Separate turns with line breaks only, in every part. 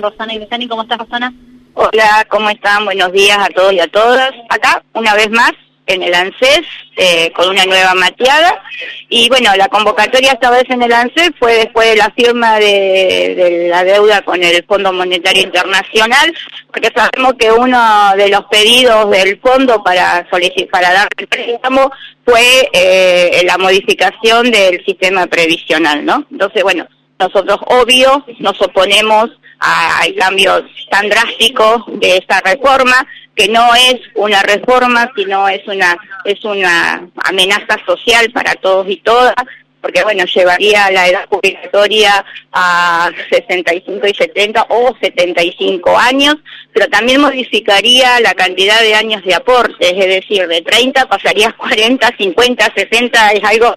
Rosana Iglesiani. ¿Cómo estás, Rosana?
Hola, ¿cómo están? Buenos días a todos y a todas. Acá, una vez más, en el ANSES, eh, con una nueva mateada. Y bueno, la convocatoria esta vez en el ANSES fue después de la firma de, la deuda con el Fondo Monetario Internacional, porque sabemos que uno de los pedidos del fondo para para dar el préstamo fue eh, la modificación del sistema previsional, ¿no? Entonces, bueno, nosotros obvio nos oponemos al cambio tan drástico de esta reforma, que no es una reforma, sino es una, es una amenaza social para todos y todas, porque bueno, llevaría la edad jubilatoria a 65 y 70 o 75 años, pero también modificaría la cantidad de años de aportes, es decir, de 30 pasaría a 40, 50, 60, es algo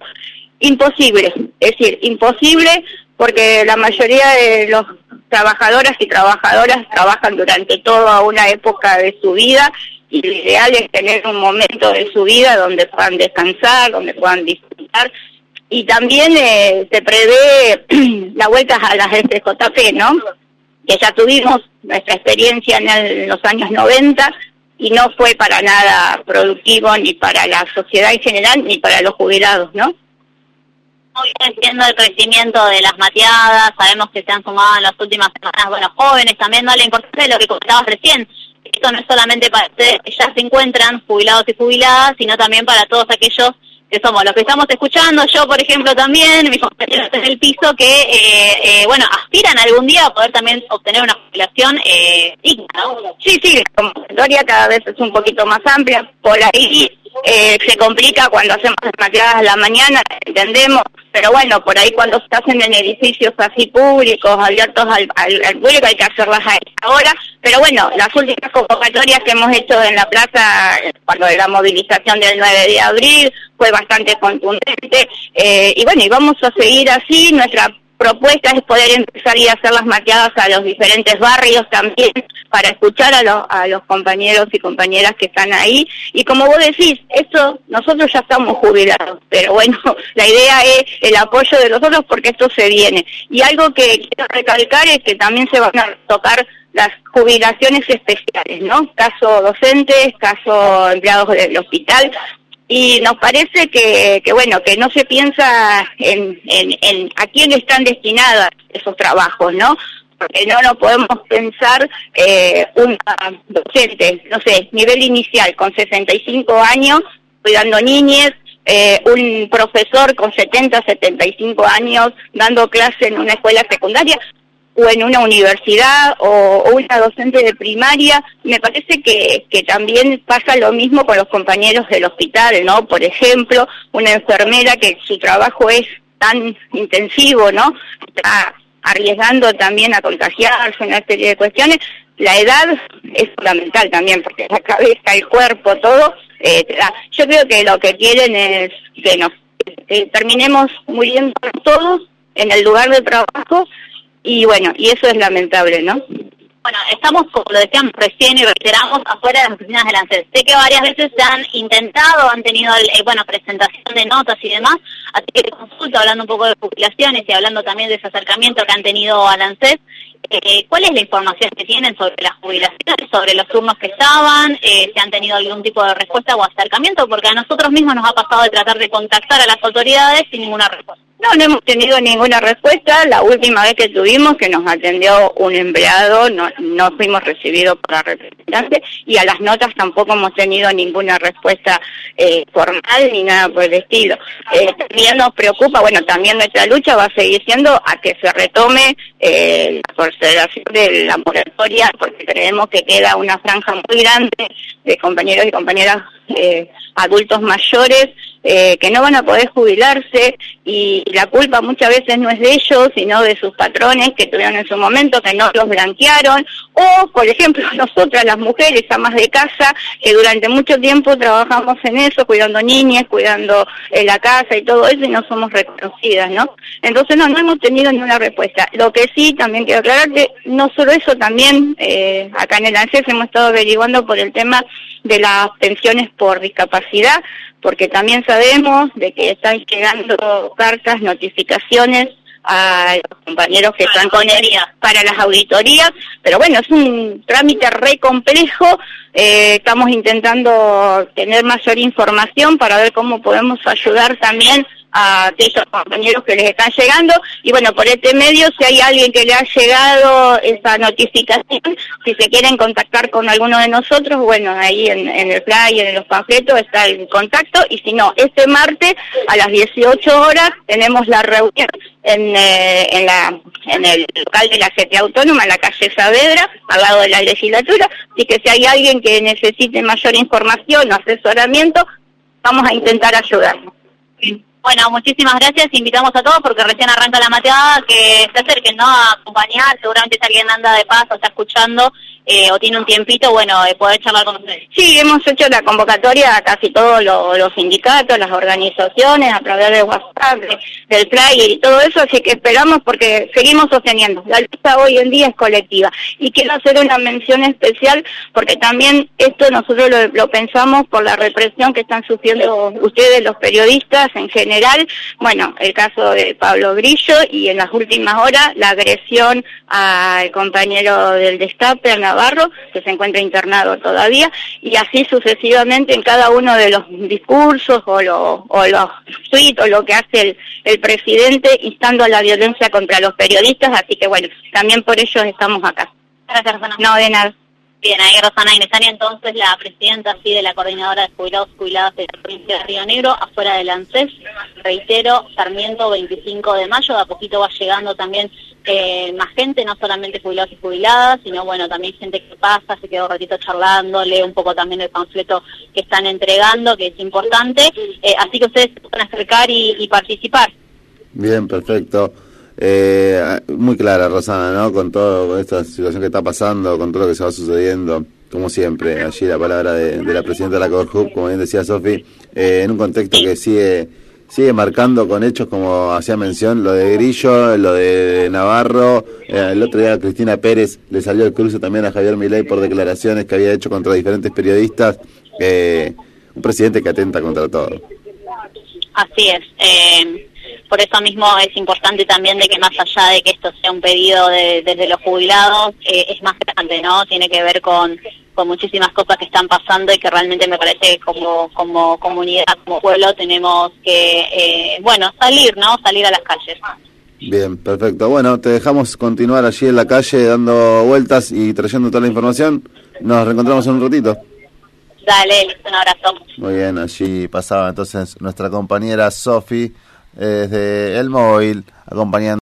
imposible, es decir, imposible porque la mayoría de los trabajadoras y trabajadoras trabajan durante toda una época de su vida y lo ideal es tener un momento de su vida donde puedan descansar, donde puedan disfrutar. Y también eh, se prevé la vuelta a las FJP, ¿no? Que ya tuvimos nuestra experiencia en, los años 90 y no fue para nada productivo ni para la sociedad en general ni para los jubilados, ¿no?
Entiendo el crecimiento de las mateadas, sabemos que se han sumado en las últimas semanas, bueno, jóvenes también, no la importancia de lo que comentabas recién. Esto no es solamente para ustedes que ya se encuentran jubilados y jubiladas, sino también para todos aquellos que somos los que estamos escuchando, yo por ejemplo también, mis compañeros en el piso, que, eh, eh, bueno, aspiran algún día a poder también obtener una jubilación eh, digna,
Sí, sí, la convocatoria cada vez es un poquito más amplia, por ahí eh, se complica cuando hacemos desmaqueadas a la mañana, entendemos, pero bueno, por ahí cuando se hacen en edificios así públicos, abiertos al, público, hay que hacerlas a esta pero bueno, las últimas convocatorias que hemos hecho en la plaza, cuando la movilización del 9 de abril, fue bastante contundente, eh, y bueno, y vamos a seguir así, nuestra propuesta es poder empezar y hacer las maqueadas a los diferentes barrios también para escuchar a, los, a los compañeros y compañeras que están ahí. Y como vos decís, esto nosotros ya estamos jubilados, pero bueno, la idea es el apoyo de nosotros porque esto se viene. Y algo que quiero recalcar es que también se van a tocar las jubilaciones especiales, ¿no? Caso docentes, caso empleados del hospital, y nos parece que, que, bueno que no se piensa en, en, a quién están destinados esos trabajos no porque no lo podemos pensar eh, una docente no sé nivel inicial con 65 años cuidando niñes eh, un profesor con 70 75 años dando clase en una escuela secundaria o en una universidad o, una docente de primaria, me parece que, que también pasa lo mismo con los compañeros del hospital, ¿no? Por ejemplo, una enfermera que su trabajo es tan intensivo, ¿no? Está arriesgando también a contagiarse, una serie de cuestiones. La edad es fundamental también, porque la cabeza, el cuerpo, todo, eh, yo creo que lo que quieren es que nos que terminemos muriendo todos en el lugar de trabajo y bueno, y eso es lamentable, ¿no?
Bueno, estamos, como lo decíamos recién y reiteramos, afuera de las oficinas del ANSES. Sé que varias veces se han intentado, han tenido, eh, bueno, presentación de notas y demás, así que consulto hablando un poco de jubilaciones y hablando también de ese acercamiento que han tenido al ANSES. Eh, ¿Cuál es la información que tienen sobre las jubilaciones, sobre los turnos que estaban? Eh, ¿Se han tenido algún tipo de respuesta o acercamiento? Porque a nosotros mismos nos ha pasado de tratar de contactar a las autoridades sin ninguna respuesta.
No, no hemos tenido ninguna respuesta. La última vez que tuvimos, que nos atendió un empleado, no, no fuimos recibidos por la representante y a las notas tampoco hemos tenido ninguna respuesta eh, formal ni nada por el estilo. Eh, también nos preocupa, bueno, también nuestra lucha va a seguir siendo a que se retome eh, la consideración de la moratoria, porque creemos que queda una franja muy grande de compañeros y compañeras eh, adultos mayores eh, que no van a poder jubilarse y la culpa muchas veces no es de ellos, sino de sus patrones que tuvieron en su momento, que no los blanquearon, o por ejemplo nosotras las mujeres amas de casa, que durante mucho tiempo trabajamos en eso, cuidando niñas, cuidando eh, la casa y todo eso, y no somos reconocidas, ¿no? Entonces no, no hemos tenido ninguna respuesta. Lo que sí, también quiero aclarar que no solo eso, también eh, acá en el ANSES hemos estado averiguando por el tema de las pensiones por discapacidad, porque también sabemos de que están llegando cartas, notificaciones a los compañeros que están con él para las auditorías, pero bueno, es un trámite re complejo, eh, estamos intentando tener mayor información para ver cómo podemos ayudar también a aquellos compañeros que les están llegando. Y bueno, por este medio, si hay alguien que le ha llegado esa notificación, si se quieren contactar con alguno de nosotros, bueno, ahí en, el flyer, en los panfletos está el contacto. Y si no, este martes a las 18 horas tenemos la reunión en, eh, en, la, en el local de la CTA Autónoma, en la calle Saavedra, al lado de la legislatura, así que si hay alguien que necesite mayor información o asesoramiento, vamos a intentar ayudarnos.
Bueno, muchísimas gracias. Invitamos a todos porque recién arranca la mateada, que se acerquen, ¿no? A acompañar. Seguramente si alguien anda de paso, está escuchando eh, o tiene un tiempito, bueno, de poder charlar con ustedes.
Sí, hemos hecho la convocatoria a casi todos los, sindicatos, las organizaciones, a través de WhatsApp, del flyer y todo eso, así que esperamos porque seguimos sosteniendo. La lucha hoy en día es colectiva. Y quiero hacer una mención especial porque también esto nosotros lo, lo pensamos por la represión que están sufriendo ustedes, los periodistas en general. Bueno, el caso de Pablo Grillo y en las últimas horas la agresión al compañero del destape, Navarro, que se encuentra internado todavía, y así sucesivamente en cada uno de los discursos o, o los tweets o lo que hace el, el presidente instando a la violencia contra los periodistas, así que bueno, también por ello estamos acá.
Gracias.
No, de nada.
Bien, ahí Rosana Inesani, entonces la presidenta así de la coordinadora de jubilados jubiladas de la provincia de Río Negro, afuera del ANSES, reitero, Sarmiento 25 de mayo, de a poquito va llegando también eh, más gente, no solamente jubilados y jubiladas, sino bueno, también gente que pasa, se quedó un ratito charlando, lee un poco también el panfleto que están entregando, que es importante, eh, así que ustedes se pueden acercar y, participar.
Bien, perfecto. Eh, muy clara, Rosana, ¿no? Con todo, esta situación que está pasando, con todo lo que se va sucediendo, como siempre, allí la palabra de, la presidenta de la CORHUB, como bien decía Sofi, en un contexto que sigue sigue marcando con hechos como hacía mención, lo de Grillo, lo de Navarro, eh, el otro día Cristina Pérez le salió el cruce también a Javier Milei por declaraciones que había hecho contra diferentes periodistas, eh, un presidente que atenta contra todo.
Así es. Eh, por eso mismo es importante también de que más allá de que esto sea un pedido de, desde los jubilados, es más grande, ¿no? Tiene que ver con con muchísimas cosas que están pasando y que realmente me parece que como, como comunidad, como pueblo, tenemos que, eh, bueno, salir, ¿no? Salir a las calles.
Bien, perfecto. Bueno, te dejamos continuar allí en la calle dando vueltas y trayendo toda la información. Nos reencontramos en un ratito.
Dale, un abrazo.
Muy bien, allí pasaba entonces nuestra compañera Sofi desde el móvil, acompañando.